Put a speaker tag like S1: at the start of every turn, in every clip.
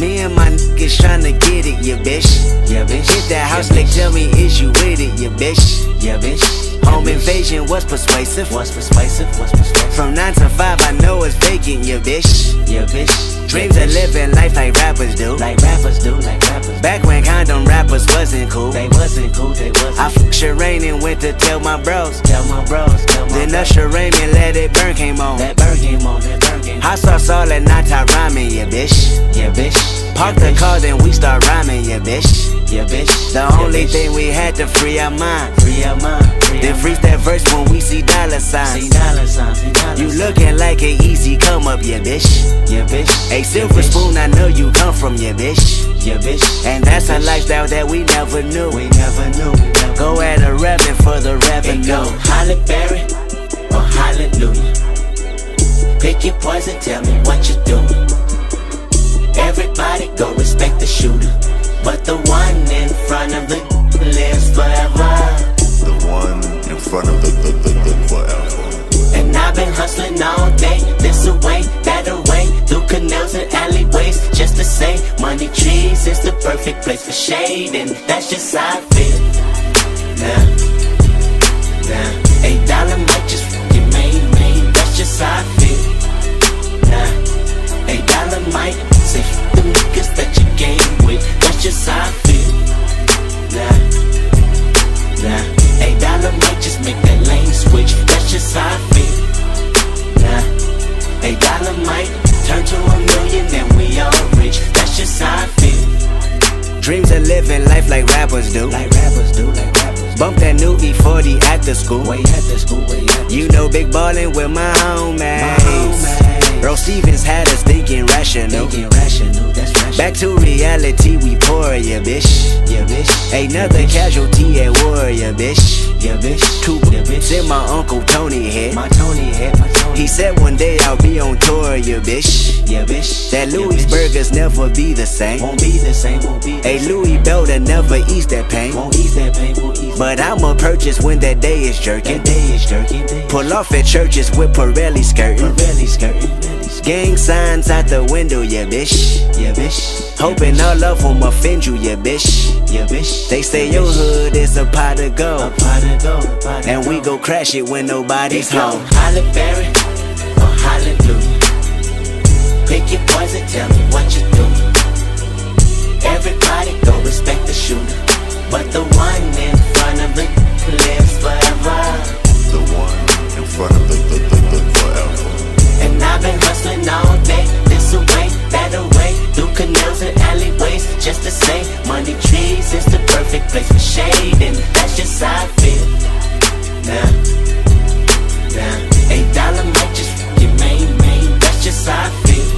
S1: Me and my niggas tryna get it, yeah, bitch.
S2: Yeah, bitch. Hit that house, yeah, they
S1: tell me, is you with it, yeah, bitch.
S2: Yeah, bitch.
S1: Home invasion was persuasive.
S2: Was persuasive? Was persuasive?
S1: From 9 to 5, I know it's vacant, yeah, bitch.
S2: Yeah, bitch.
S1: Dreams
S2: yeah,
S1: of living life like rappers do.
S2: Like rappers do, like rappers.
S1: Back when condom rappers wasn't cool.
S2: They wasn't cool, they wasn't.
S1: I fuck Sherane and went to tell my bros.
S2: Tell my bros, tell my
S1: Then. Usher Raymond let it burn came on.
S2: That burn came on, that burn came on.
S1: Hot sauce all at night, I rhyming, yeah, bitch.
S2: Yeah, bitch.
S1: Park
S2: yeah,
S1: the
S2: bitch.
S1: car, then we start rhyming, yeah, bitch.
S2: Yeah, bitch.
S1: The
S2: yeah,
S1: only
S2: bitch.
S1: thing we had to free our mind.
S2: Free our mind. Free
S1: Then freeze that verse when we see dollar
S2: See
S1: signs.
S2: dollar signs, see dollar
S1: You looking like an easy come up, yeah, bitch.
S2: Yeah, bitch.
S1: A silver
S2: yeah,
S1: spoon, I know you come from, yeah, bitch.
S2: Yeah, bitch.
S1: And that's
S2: yeah,
S1: a
S2: bitch.
S1: lifestyle that we never knew.
S2: We never knew. We never
S1: Go at a rapping for the
S2: It
S1: revenue.
S2: go Halle Berry or Hallelujah. Pick your poison, tell me what you doing. Everybody go respect the shooter, but the one in front of the lives forever.
S3: The one in front of the, the, the, the forever.
S2: And I've been hustling all day, this away, that away, through canals and alleyways, just to say, money trees is the perfect place for shade, and that's just how I feel. Now, now,
S1: Dreams of living life like rappers do.
S2: Like rappers do, like rappers.
S1: Bump that new E40 after school.
S2: Way at the school, way at the
S1: You know big ballin' with my homies.
S2: homies.
S1: Earl Stevens had us thinking rational.
S2: Thinking rational, that's rational.
S1: Back to reality, we pour, yeah, bitch.
S2: yeah, bitch.
S1: Another
S2: yeah, bitch.
S1: casualty at war, yeah, bitch.
S2: Yeah, bitch.
S1: Two
S2: yeah, bitch.
S1: in my uncle Tony head.
S2: My Tony head, my.
S1: He said one day I'll be on tour, yeah, bitch.
S2: yeah, bitch.
S1: That
S2: yeah,
S1: Louis
S2: bitch.
S1: burgers never be the same.
S2: won't be the same, won't be the
S1: A. Louis belt never ease that pain.
S2: won't ease that pain, won't ease
S1: But I'ma purchase when that day is jerking.
S2: that day is jerky, day.
S1: Pull off at churches with Pirelli skirting.
S2: Pirelli skirting.
S1: Gang signs out the window, yeah, bitch.
S2: Yeah, bitch.
S1: Hoping
S2: yeah,
S1: all of them offend you, yeah, bitch.
S2: Yeah, bitch.
S1: They say
S2: yeah,
S1: your
S2: bitch.
S1: hood is a pot of
S2: A
S1: gold.
S2: pot of gold, pot of
S1: And we
S2: gold.
S1: go crash it when nobody's
S2: It's
S1: home.
S2: Halle Berry Hallelujah. Pick your poison, tell me what you doing. Everybody go respect the shooter, but the one in front of it lives forever.
S3: The one in front of the, the, the, the forever.
S2: And I've been hustling all day, this away, that away, through canals and alleyways, just to say, money trees is the perfect place for shade, and that's just how I feel. Now, now, eight dollar main, that's just how I feel.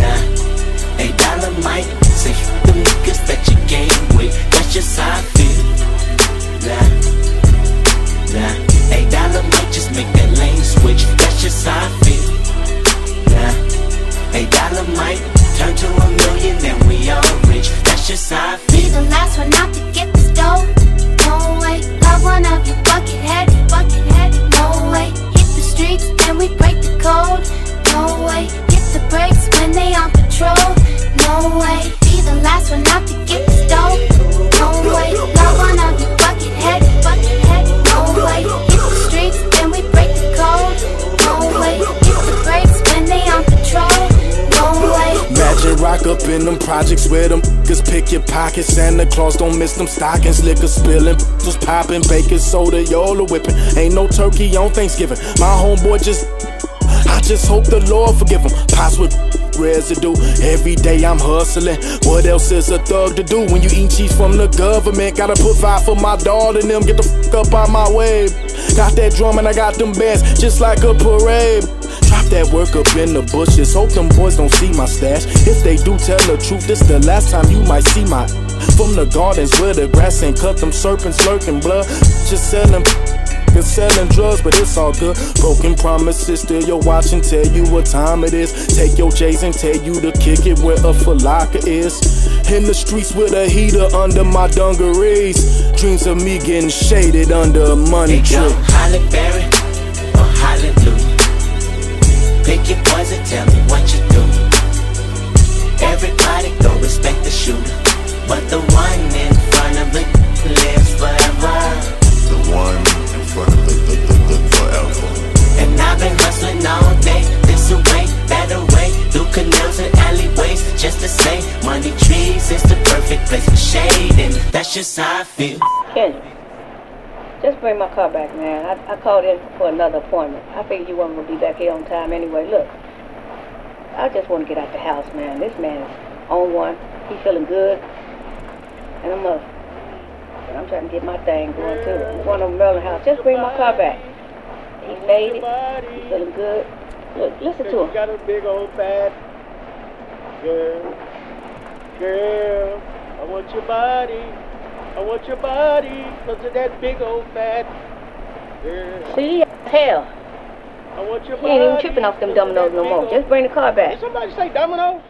S2: Nah, eight dollar might
S4: up in them projects where them cause pick your pockets. Santa Claus don't miss them stockings. Liquor spilling, was popping, baking soda, y'all whipping. Ain't no turkey on Thanksgiving. My homeboy just, I just hope the Lord forgive him. Pots with residue. Every day I'm hustling. What else is a thug to do when you eat cheese from the government? Gotta put five for my daughter and them. Get the fuck up out my way. Got that drum and I got them bands just like a parade. That work up in the bushes. Hope them boys don't see my stash. If they do tell the truth, this the last time you might see my. From the gardens where the grass ain't cut, them serpents lurking blood. Just selling. Cause selling drugs, but it's all good. Broken promises, still your watch and tell you what time it is. Take your J's and tell you to kick it where a falaka is. In the streets with a heater under my dungarees. Dreams of me getting shaded under a money
S2: They go
S4: tree.
S2: Halle Berry That's just how I feel.
S5: Kendrick, just bring my car back, man. I, I called in for another appointment. I figured you weren't going to be back here on time anyway. Look, I just want to get out the house, man. This man is on one. He feeling good. And I'm up. And I'm trying to get my thing going too. I'm going to Merlin house. Just bring my car back. He made it. He feeling good. Look, listen to him.
S6: got a big old fat girl. Girl, I want your body. I want your body. Cause of that big old fat girl.
S5: See, hell.
S6: I want your
S5: He
S6: body.
S5: ain't even tripping off them dominoes no more. Just bring the car back.
S6: Did somebody say dominoes?